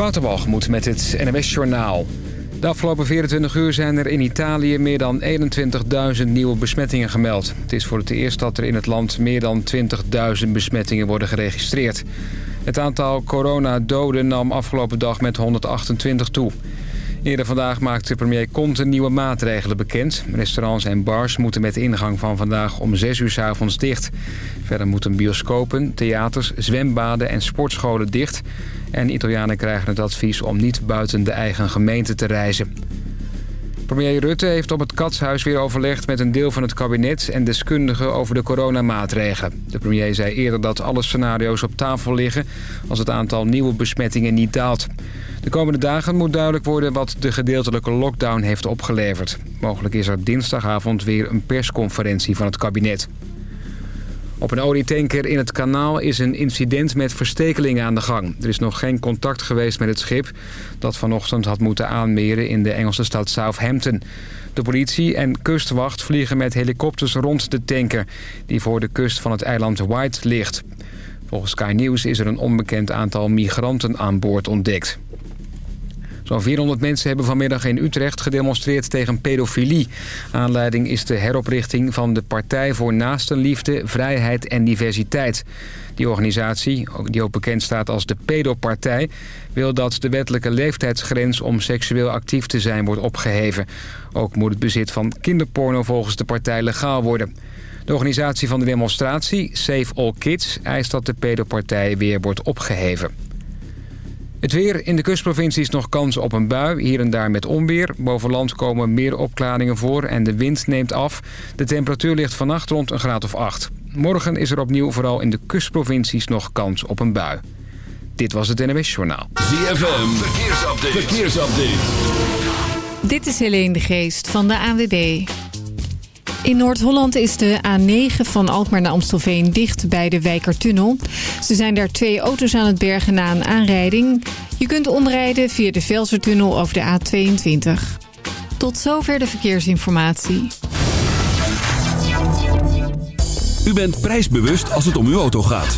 Waterbalgemoed met het NMS Journaal. De afgelopen 24 uur zijn er in Italië meer dan 21.000 nieuwe besmettingen gemeld. Het is voor het eerst dat er in het land meer dan 20.000 besmettingen worden geregistreerd. Het aantal coronadoden nam afgelopen dag met 128 toe. Eerder vandaag maakte premier Conte nieuwe maatregelen bekend. Restaurants en bars moeten met ingang van vandaag om 6 uur s avonds dicht. Verder moeten bioscopen, theaters, zwembaden en sportscholen dicht. En Italianen krijgen het advies om niet buiten de eigen gemeente te reizen. Premier Rutte heeft op het Katshuis weer overlegd met een deel van het kabinet en deskundigen over de coronamaatregelen. De premier zei eerder dat alle scenario's op tafel liggen als het aantal nieuwe besmettingen niet daalt. De komende dagen moet duidelijk worden wat de gedeeltelijke lockdown heeft opgeleverd. Mogelijk is er dinsdagavond weer een persconferentie van het kabinet. Op een olietanker in het kanaal is een incident met verstekelingen aan de gang. Er is nog geen contact geweest met het schip dat vanochtend had moeten aanmeren in de Engelse stad Southampton. De politie en kustwacht vliegen met helikopters rond de tanker... die voor de kust van het eiland White ligt. Volgens Sky News is er een onbekend aantal migranten aan boord ontdekt. Zo'n 400 mensen hebben vanmiddag in Utrecht gedemonstreerd tegen pedofilie. Aanleiding is de heroprichting van de Partij voor Naastenliefde, Vrijheid en Diversiteit. Die organisatie, die ook bekend staat als de Pedopartij... wil dat de wettelijke leeftijdsgrens om seksueel actief te zijn wordt opgeheven. Ook moet het bezit van kinderporno volgens de partij legaal worden. De organisatie van de demonstratie, Save All Kids, eist dat de pedopartij weer wordt opgeheven. Het weer in de kustprovincies nog kans op een bui, hier en daar met onweer. Boven land komen meer opklaringen voor en de wind neemt af. De temperatuur ligt vannacht rond een graad of 8. Morgen is er opnieuw vooral in de kustprovincies nog kans op een bui. Dit was het NWS Journaal. ZFM, verkeersupdate. verkeersupdate. Dit is Helene de Geest van de ANWB. In Noord-Holland is de A9 van Alkmaar naar Amstelveen dicht bij de Wijkertunnel. Ze zijn daar twee auto's aan het bergen na een aanrijding. Je kunt omrijden via de Velsertunnel over de A22. Tot zover de verkeersinformatie. U bent prijsbewust als het om uw auto gaat.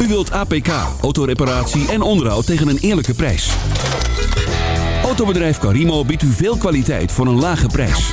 U wilt APK, autoreparatie en onderhoud tegen een eerlijke prijs. Autobedrijf Carimo biedt u veel kwaliteit voor een lage prijs.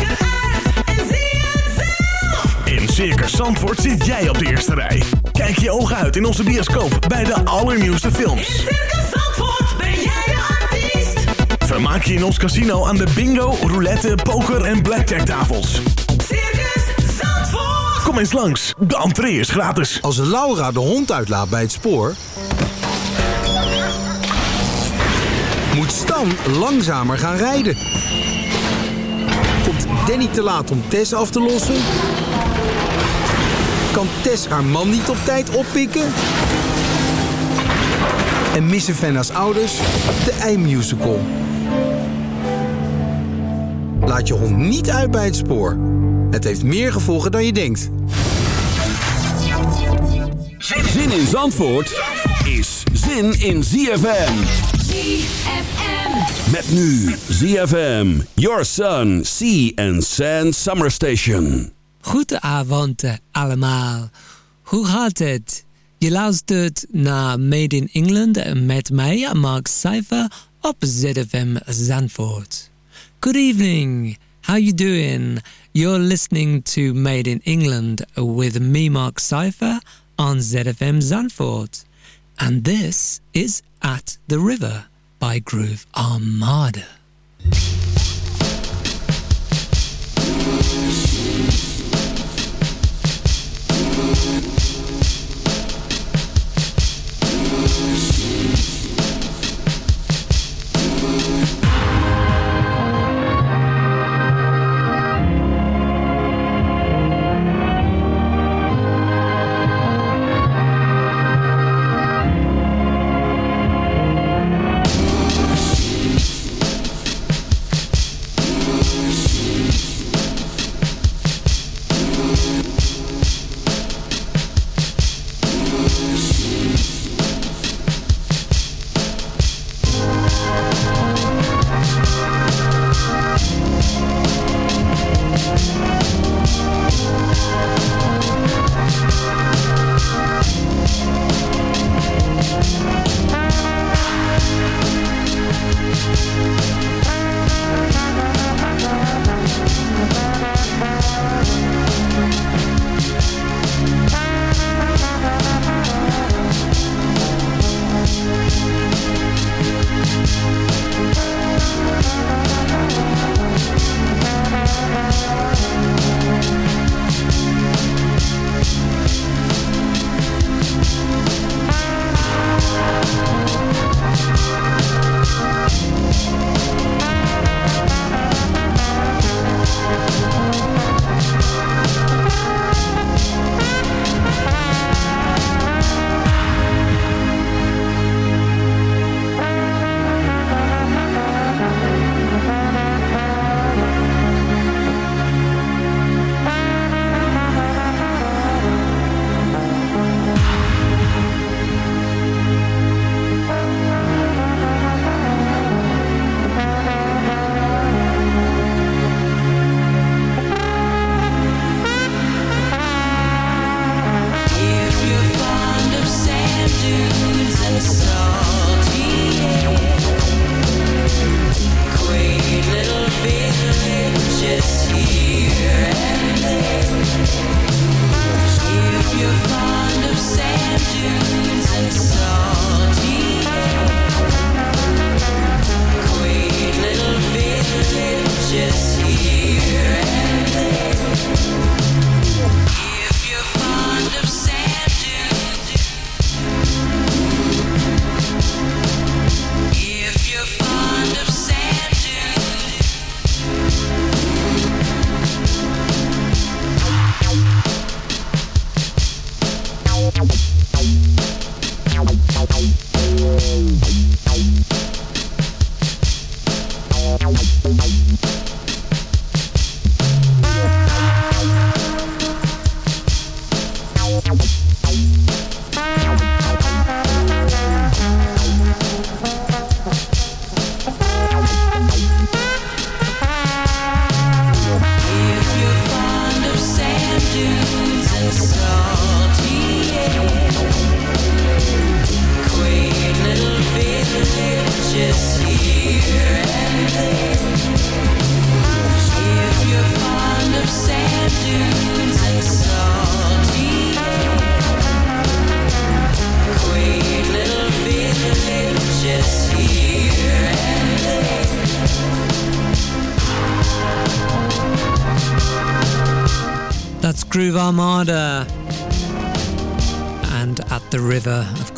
Circus Zandvoort zit jij op de eerste rij. Kijk je ogen uit in onze bioscoop bij de allernieuwste films. In Circus Zandvoort ben jij de artiest. Vermaak je in ons casino aan de bingo, roulette, poker en blackjack tafels. Circus Zandvoort. Kom eens langs, de entree is gratis. Als Laura de hond uitlaat bij het spoor... moet Stan langzamer gaan rijden. Komt Danny te laat om Tess af te lossen? Kan Tess haar man niet op tijd oppikken? En missen Fenna's ouders de ei-musical? Laat je hond niet uit bij het spoor. Het heeft meer gevolgen dan je denkt. Zin in Zandvoort is zin in ZFM. Met nu ZFM, Your Sun, Sea and Sand Summer Station. Goedenavond eh, allemaal. Hoe gaat het? Je luistert naar Made in England met mij, Mark Cypher, op ZFM Zandvoort. Good evening. How you doing? You're listening to Made in England with me, Mark Cypher, on ZFM Zandvoort. And this is At the River by Groove Armada.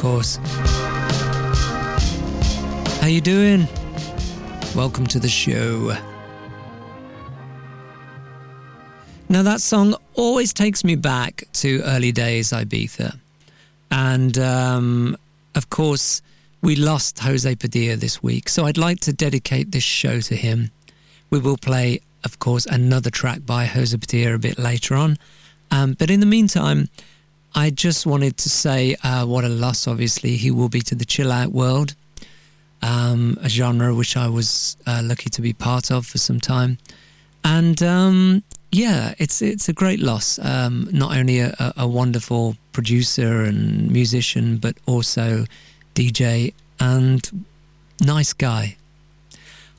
Course. How you doing? Welcome to the show. Now that song always takes me back to early days Ibiza. And um, of course, we lost Jose Padilla this week, so I'd like to dedicate this show to him. We will play, of course, another track by Jose Padilla a bit later on. Um, but in the meantime, I just wanted to say uh, what a loss, obviously, he will be to the chill out world, um, a genre which I was uh, lucky to be part of for some time. And um, yeah, it's it's a great loss. Um, not only a, a, wonderful producer and musician, but also DJ and nice guy.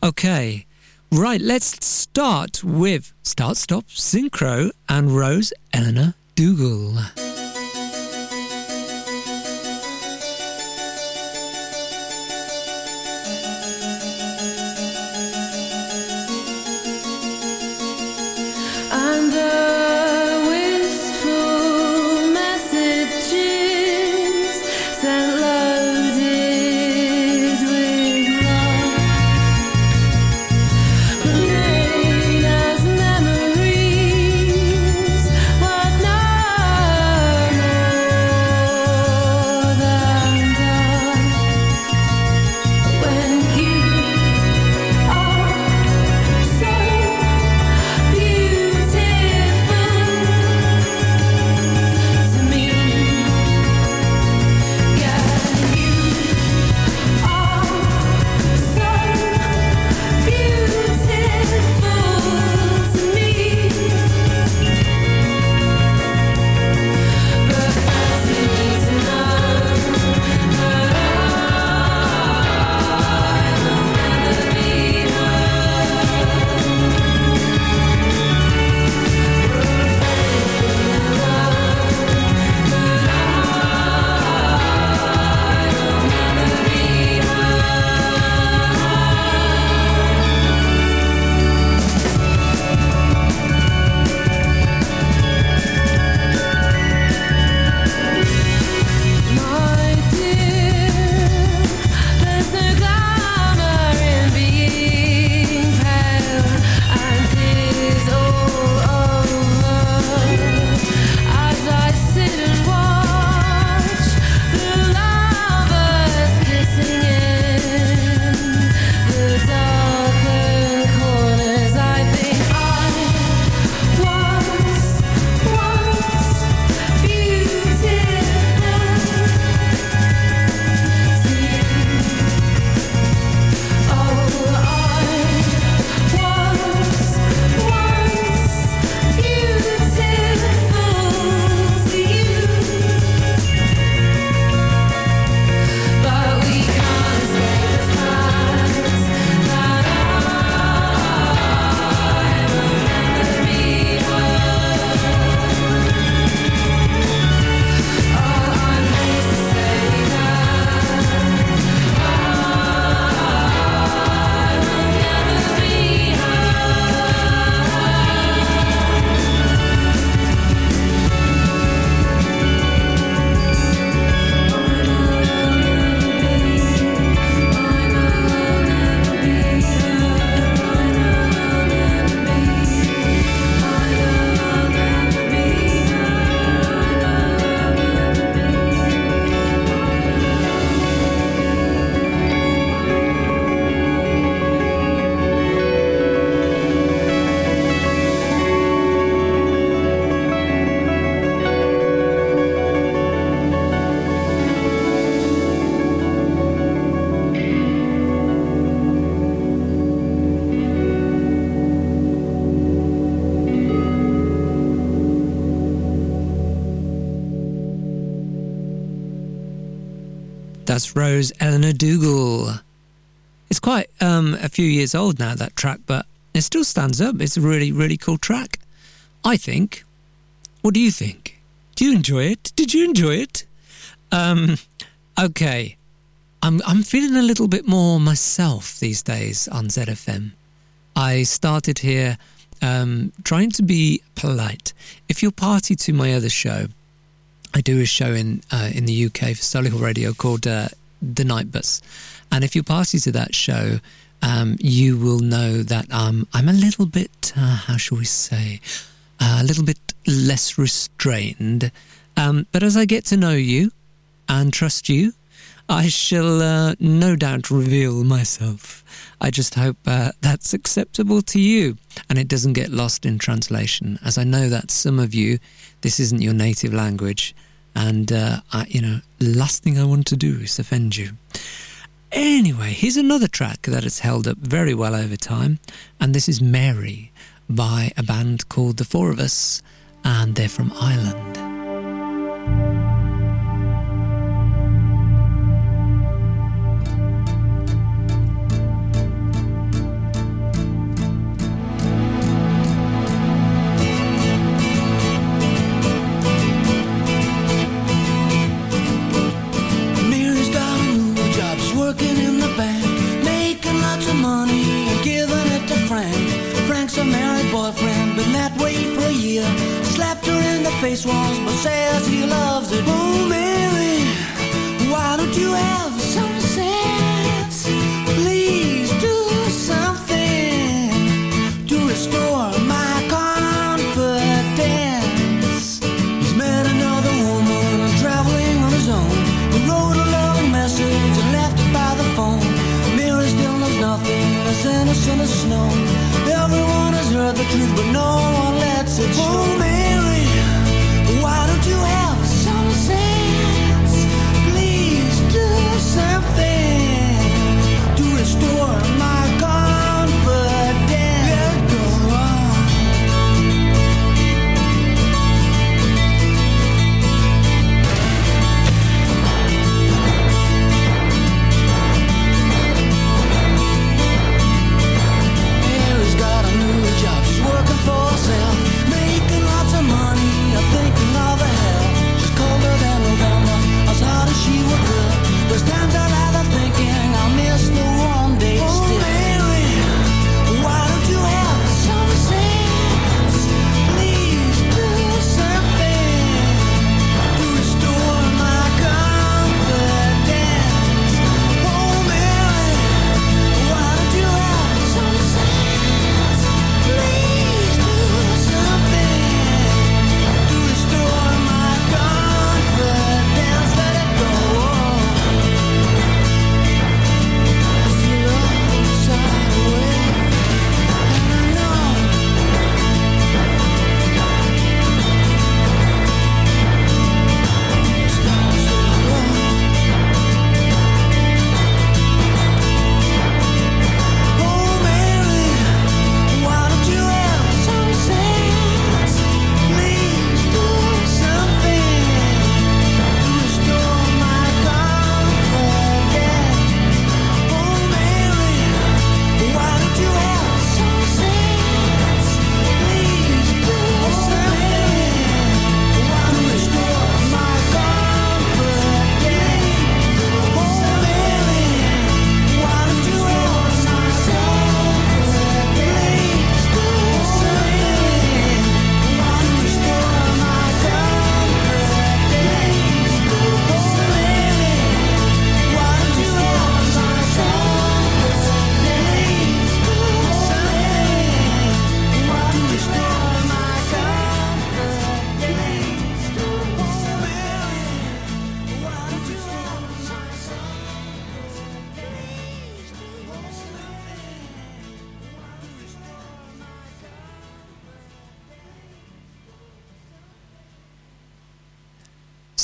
Okay, right. Let's start with Start Stop Synchro and Rose Elinor Dougall. Rose Elinor Dougall. It's quite um, a few years old now, that track, but it still stands up. It's a really, really cool track. I think. What do you think? Do you enjoy it? Did you enjoy it? Um, okay. I'm, I'm feeling a little bit more myself these days on ZFM. I started here um, trying to be polite. If you're party to my other show, I do a show in uh, in the UK for Solihull Radio called uh, The Night Bus, and if you're party to that show, um, you will know that um, I'm a little bit, uh, how shall we say, uh, a little bit less restrained. Um, but as I get to know you and trust you, I shall uh, no doubt reveal myself. I just hope uh, that's acceptable to you and it doesn't get lost in translation, as I know that some of you, this isn't your native language, and uh, I, you know, last thing I want to do is offend you. Anyway, here's another track that has held up very well over time, and this is Mary by a band called The Four of Us, and they're from Ireland. Once, but says he loves it. Oh, Mary, why don't you have some sense? Please do something to restore my confidence. He's met another woman and traveling on his own. He wrote a loving message and left it by the phone. Mary still knows nothing as innocent as snow. Everyone has heard the truth, but no one lets it show. Oh,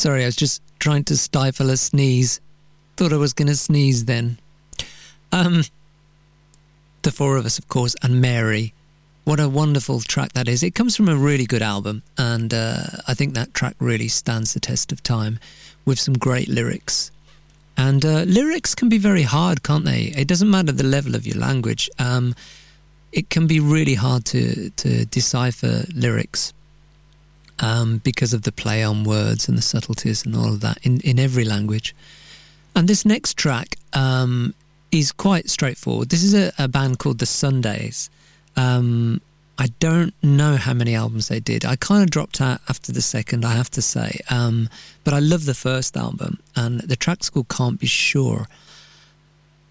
Sorry, I was just trying to stifle a sneeze. Thought I was going to sneeze then. Um, the four of us, of course, and Mary. What a wonderful track that is. It comes from a really good album, and uh, I think that track really stands the test of time with some great lyrics. And uh, lyrics can be very hard, can't they? It doesn't matter the level of your language. Um, it can be really hard to, to decipher lyrics um, because of the play on words and the subtleties and all of that in, in every language. And this next track um, is quite straightforward. This is a, a band called The Sundays. Um, I don't know how many albums they did. I kind of dropped out after the second, I have to say. Um, but I love the first album, and the track's called Can't Be Sure.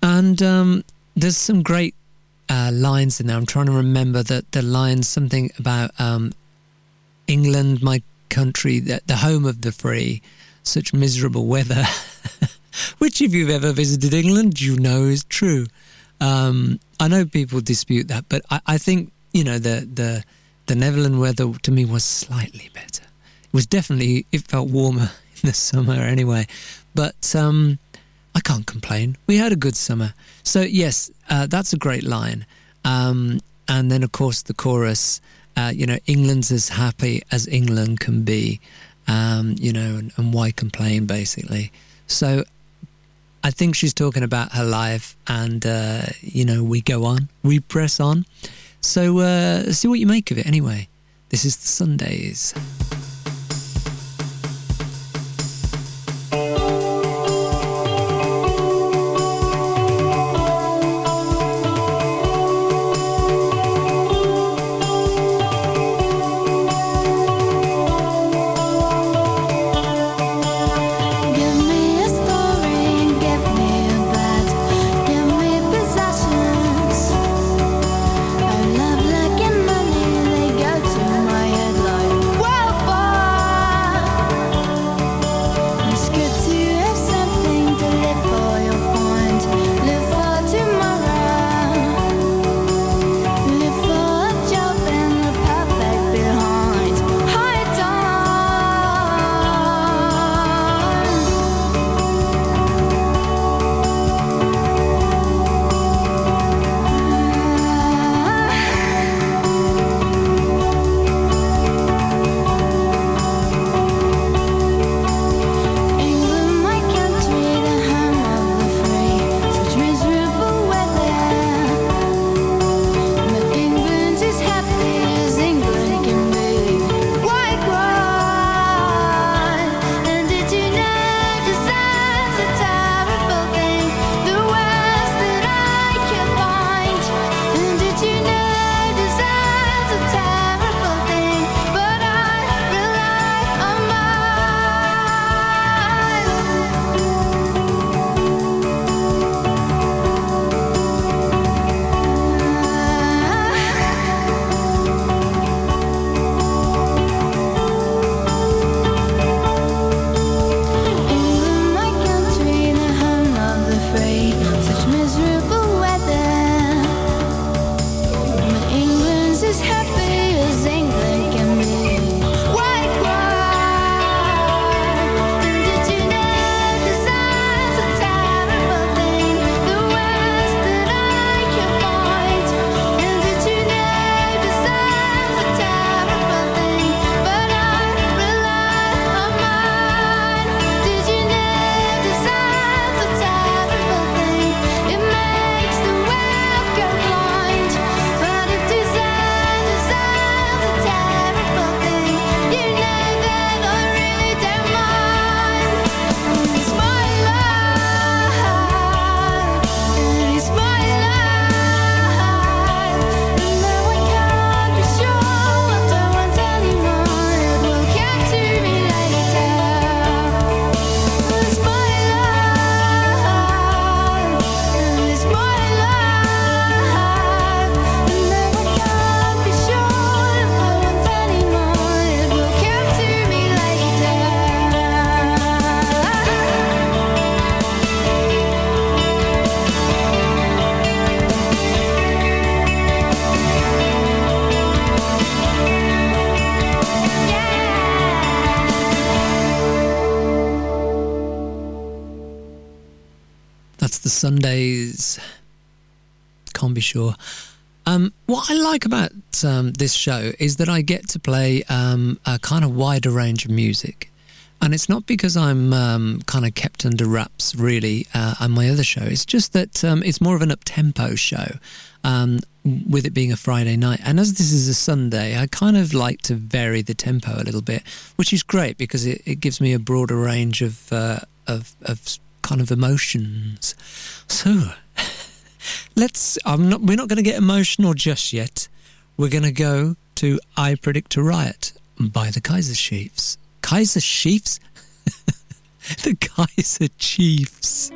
And um, there's some great uh, lines in there. I'm trying to remember that the lines something about um, England, my country, the, the home of the free, such miserable weather. Which, if you've ever visited England, you know is true. Um, I know people dispute that, but I, I think you know the the the Netherland weather to me was slightly better. It was definitely it felt warmer in the summer anyway, but um, I can't complain. We had a good summer, so yes, uh, that's a great line. Um, and then of course the chorus, uh, you know, England's as happy as England can be, um, you know, and, and why complain basically. So I think she's talking about her life, and uh, you know, we go on, we press on. So uh, see what you make of it. Anyway, this is the Sundays. Sundays. Can't be sure. Um, what I like about um, this show is that I get to play um, a kind of wider range of music. And it's not because I'm um, kind of kept under wraps, really, uh, on my other show. It's just that um, it's more of an up tempo show, um, with it being a Friday night. And as this is a Sunday, I kind of like to vary the tempo a little bit, which is great because it, it gives me a broader range of, uh, of, of kind of emotions. So, let's. I'm not. We're not going to get emotional just yet. we're going to go to I Predict a Riot by the Kaiser Chiefs. Kaiser Chiefs? the Kaiser Chiefs.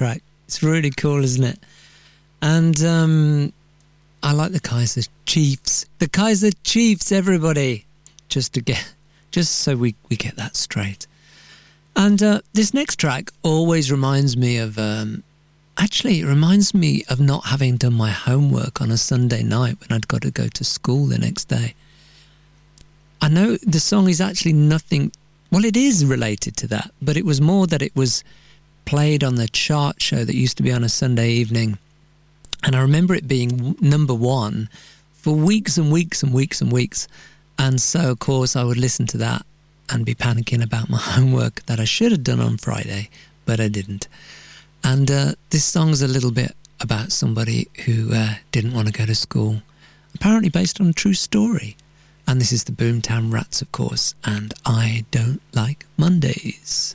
Track. It's really cool, isn't it? And um, I like the Kaiser Chiefs. The Kaiser Chiefs, everybody. Just to get, just so we, we get that straight. And uh, this next track always reminds me of. Um, actually, it reminds me of not having done my homework on a Sunday night when I'd got to go to school the next day. I know the song is actually nothing. Well, it is related to that, but it was more that it was played on the chart show that used to be on a Sunday evening. And I remember it being number one for weeks and weeks and weeks and weeks. And so, of course, I would listen to that and be panicking about my homework that I should have done on Friday, but I didn't. And uh, this song's a little bit about somebody who uh, didn't want to go to school, apparently based on a true story. And this is the Boomtown Rats, of course, and I don't like Mondays.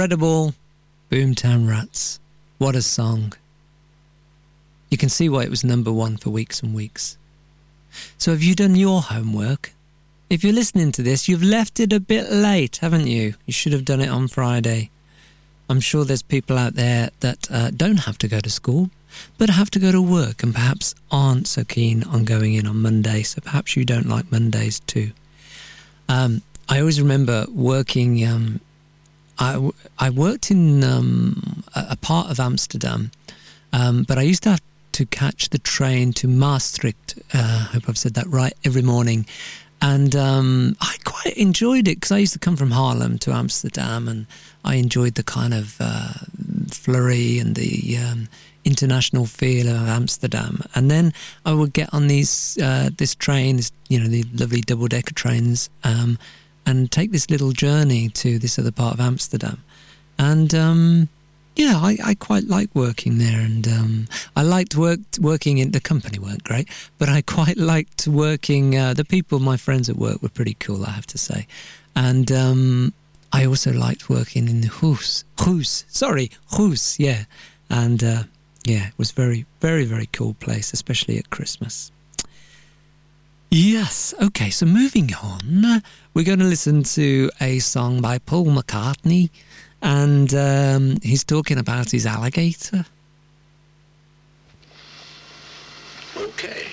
Incredible Boomtown Rats. What a song. You can see why it was number one for weeks and weeks. So, have you done your homework? If you're listening to this, you've left it a bit late, haven't you? You should have done it on Friday. I'm sure there's people out there that uh, don't have to go to school, but have to go to work and perhaps aren't so keen on going in on Monday. So, perhaps you don't like Mondays too. Um, I always remember working. Um, I, I worked in um, a, a part of Amsterdam, um, but I used to have to catch the train to Maastricht. Uh, I hope I've said that right. Every morning, and um, I quite enjoyed it because I used to come from Haarlem to Amsterdam, and I enjoyed the kind of uh, flurry and the um, international feel of Amsterdam. And then I would get on these uh, this train, you know, the lovely double decker trains, um, and take this little journey to this other part of Amsterdam. And um, yeah, I, I quite like working there, and um, I liked work, working in the company weren't great, but I quite liked working. Uh, the people, my friends at work, were pretty cool, I have to say, and um, I also liked working in the Hoos, Hoos, sorry, Hoos, yeah, and uh, yeah, it was very, very, very cool place, especially at Christmas. Yes. Okay. So moving on, we're going to listen to a song by Paul McCartney, and um, he's talking about his alligator. Okay.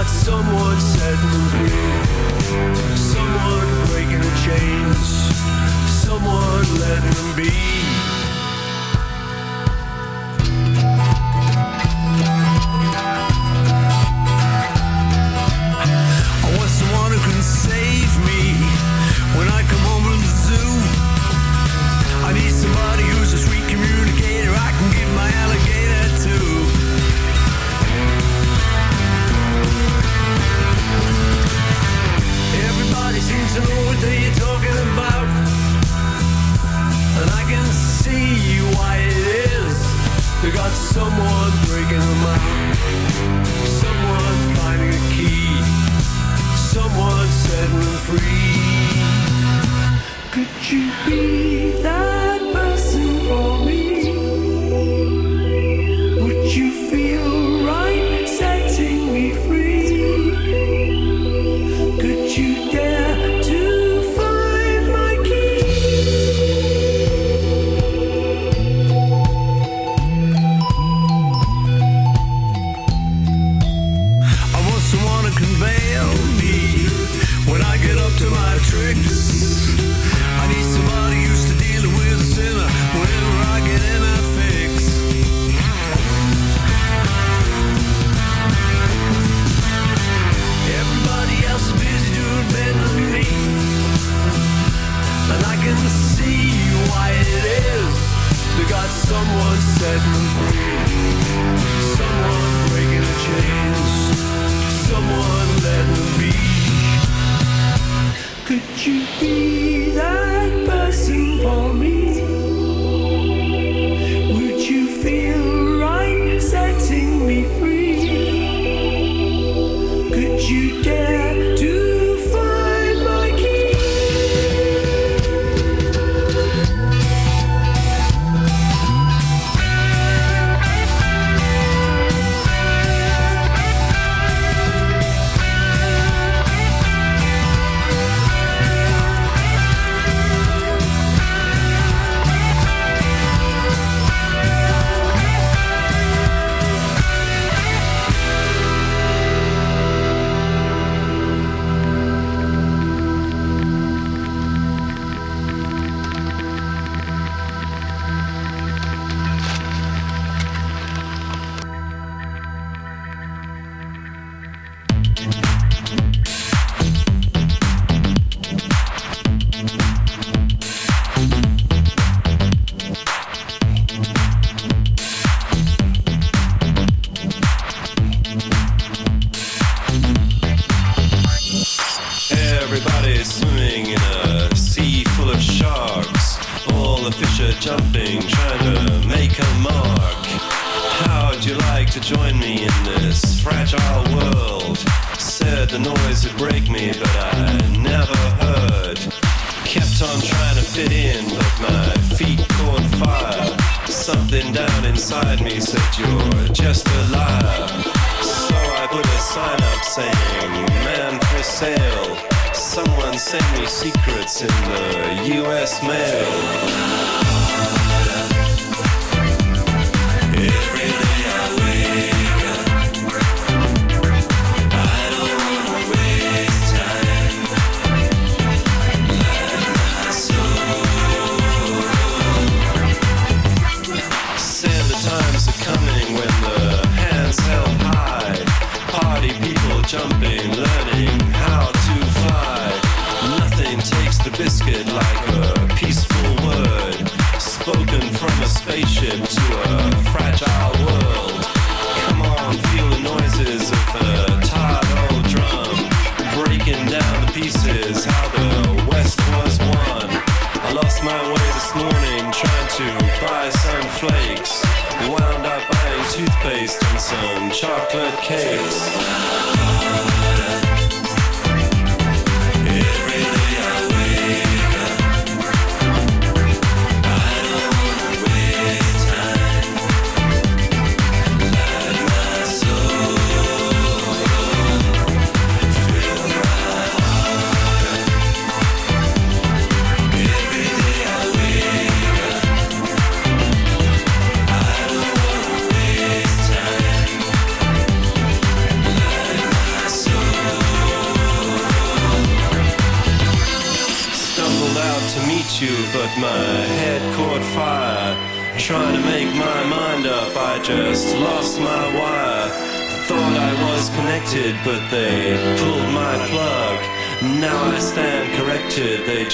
like someone setting them free. Someone breaking the chains. Someone letting them be. Someone breaking them out. Someone finding a key. Someone setting them free. Could you be?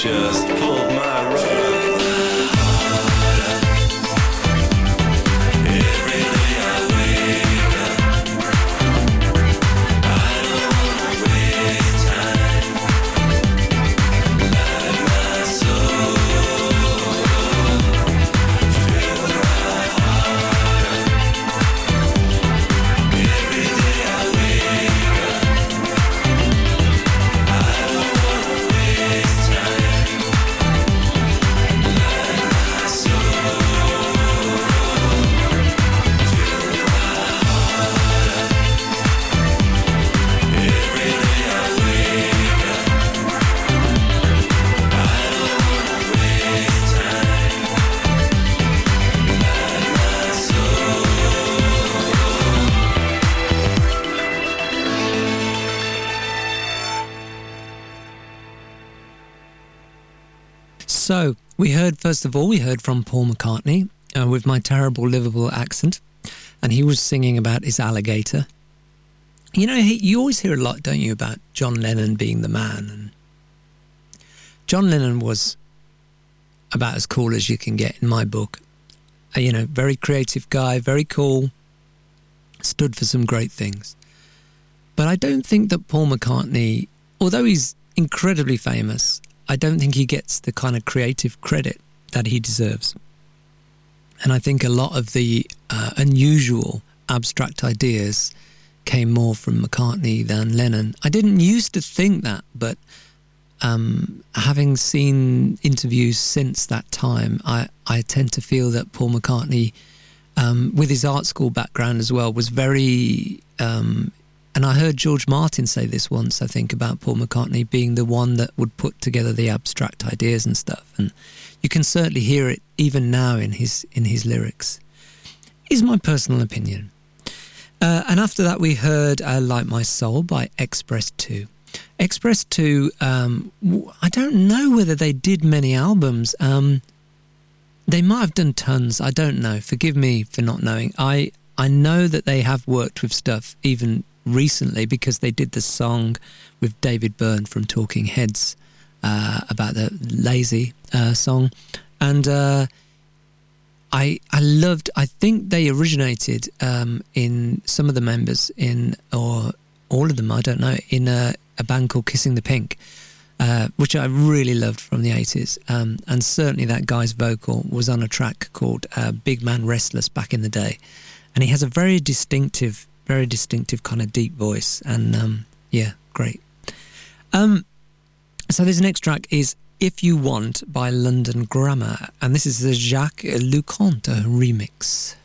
Just we heard, first of all, we heard from Paul McCartney uh, with my terrible Liverpool accent, and he was singing about his alligator. You know, he, you always hear a lot, don't you, about John Lennon being the man. And John Lennon was about as cool as you can get in my book. Uh, you know, very creative guy, very cool, stood for some great things. But I don't think that Paul McCartney, although he's incredibly famous, I don't think he gets the kind of creative credit that he deserves. And I think a lot of the uh, unusual abstract ideas came more from McCartney than Lennon. I didn't used to think that, but um, having seen interviews since that time, I, I tend to feel that Paul McCartney, um, with his art school background as well, was very. Um, and I heard George Martin say this once, I think, about Paul McCartney being the one that would put together the abstract ideas and stuff. And you can certainly hear it even now in his in his lyrics. Is my personal opinion. Uh, and after that, we heard uh, "Like My Soul" by X-Press 2. X-Press 2. Um, I don't know whether they did many albums. Um, they might have done tons. I don't know. Forgive me for not knowing. I I know that they have worked with stuff even recently because they did the song with David Byrne from Talking Heads uh, about the Lazy uh, song, and uh, I I loved. I think they originated um, in some of the members in or all of them. I don't know in a, a band called Kissing the Pink. Uh, which I really loved from the 80s. Um, and certainly that guy's vocal was on a track called uh, Big Man Restless back in the day. And he has a very distinctive, very distinctive kind of deep voice. And um, yeah, great. Um, so this next track is If You Want by London Grammar. And this is the Jacques Lu Cont remix.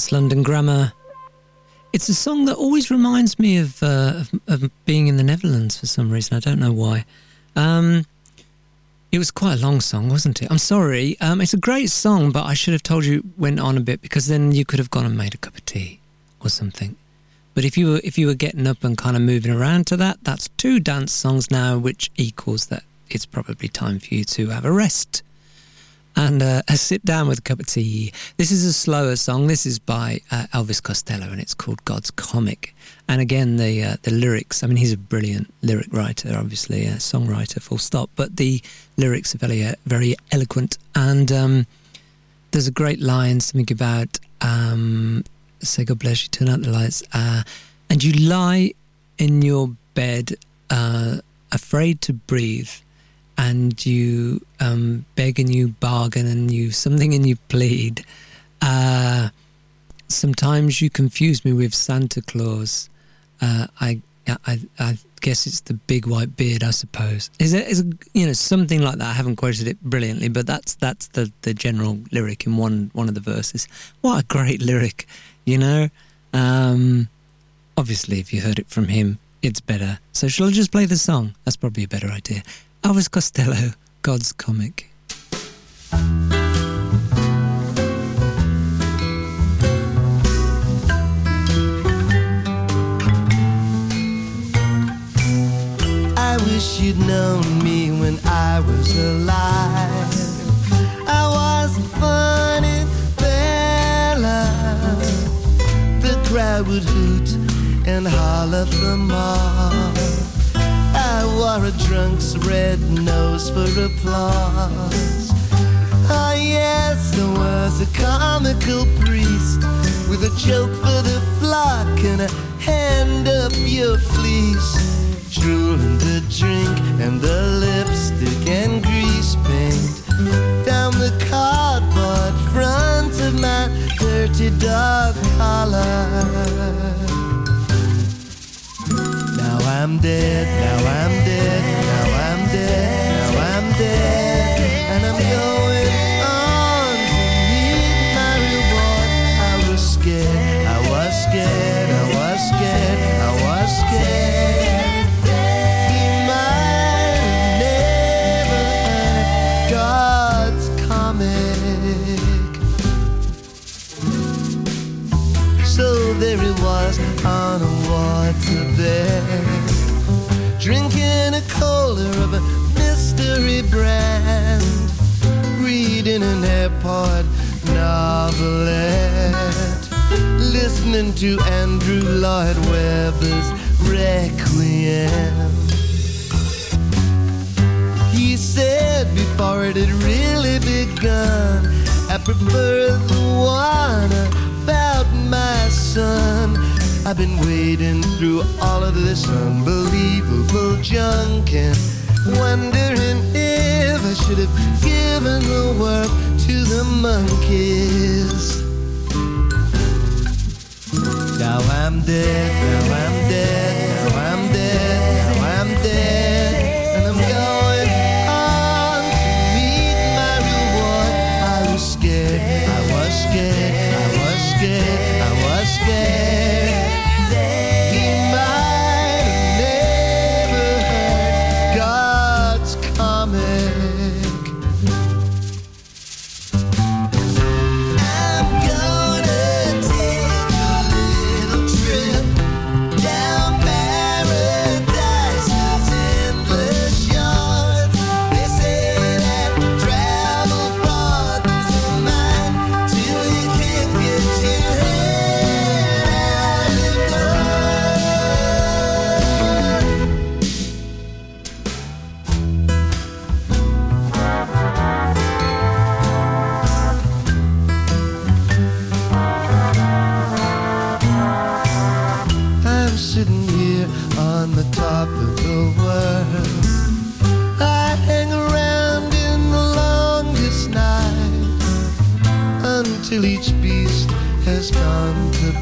That's London Grammar. It's a song that always reminds me of, uh, of of being in the Netherlands for some reason. I don't know why. Um, it was quite a long song, wasn't it? I'm sorry. Um, it's a great song, but I should have told you it went on a bit because then you could have gone and made a cup of tea or something. But if you were if you were getting up and kind of moving around to that, that's two dance songs now, which equals that it's probably time for you to have a rest and uh, sit down with a cup of tea. This is a slower song. This is by uh, Elvis Costello, and it's called God's Comic. And again, the uh, the lyrics. I mean, he's a brilliant lyric writer, obviously a songwriter, full stop. But the lyrics are very uh, very eloquent, and um, there's a great line, something about um, say God bless you, turn out the lights, uh, and you lie in your bed, uh, afraid to breathe. And you um, beg and you bargain and you something and you plead. Uh, sometimes you confuse me with Santa Claus. Uh, I, I, I guess it's the big white beard, I suppose. Is it, is you know, something like that? I haven't quoted it brilliantly, but that's that's the, the general lyric in one one of the verses. What a great lyric, you know. Um, obviously, if you heard it from him, it's better. So shall I just play the song? That's probably a better idea. Elvis Costello, God's Comic. I wish you'd known me when I was alive. I was a funny fella. The crowd would hoot and holler for more. I wore a drunk's red nose for applause. Oh yes, I was a comical priest with a joke for the flock and a hand up your fleece. Drooling the drink and the lipstick and grease paint down the cardboard front of my dirty dog collar. I'm dead, now I'm dead, now I'm dead, mystery brand, reading an airport novelette, listening to Andrew Lloyd Webber's Requiem. He said before it had really begun, I prefer the one about my son. I've been wading through all of this unbelievable junk and wondering if I should have given the world to the monkeys. Now I'm dead, now I'm dead,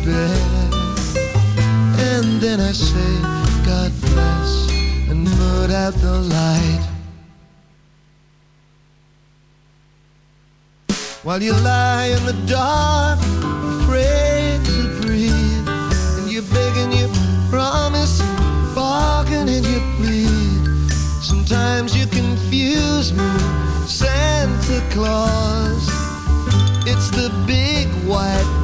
bed. And then I say, God bless, and put out the light. While you lie in the dark, afraid to breathe, and you beg and you promise, bargain and you plead. Sometimes you confuse me Santa Claus. It's the big white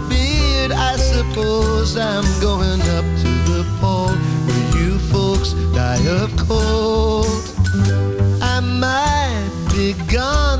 suppose. I'm going up to the pole where you folks die of cold. I might be gone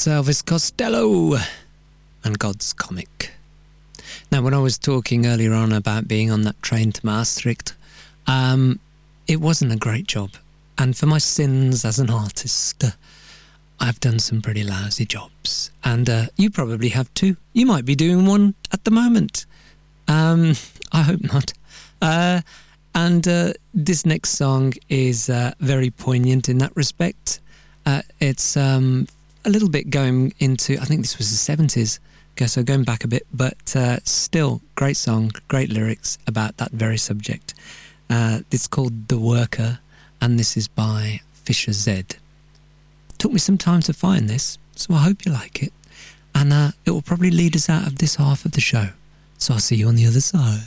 That's Elvis Costello and God's Comic. Now, when I was talking earlier on about being on that train to Maastricht, um, it wasn't a great job. And for my sins as an artist, I've done some pretty lousy jobs. And uh, you probably have too. You might be doing one at the moment. Um, I hope not. Uh, and uh, this next song is uh, very poignant in that respect. Uh, it's um, a little bit going into, I think this was the 70s, okay, so going back a bit, but uh, still great song, great lyrics about that very subject. Uh, it's called The Worker, and this is by Fischer-Z. Took me some time to find this, so I hope you like it. And uh, it will probably lead us out of this half of the show. So I'll see you on the other side.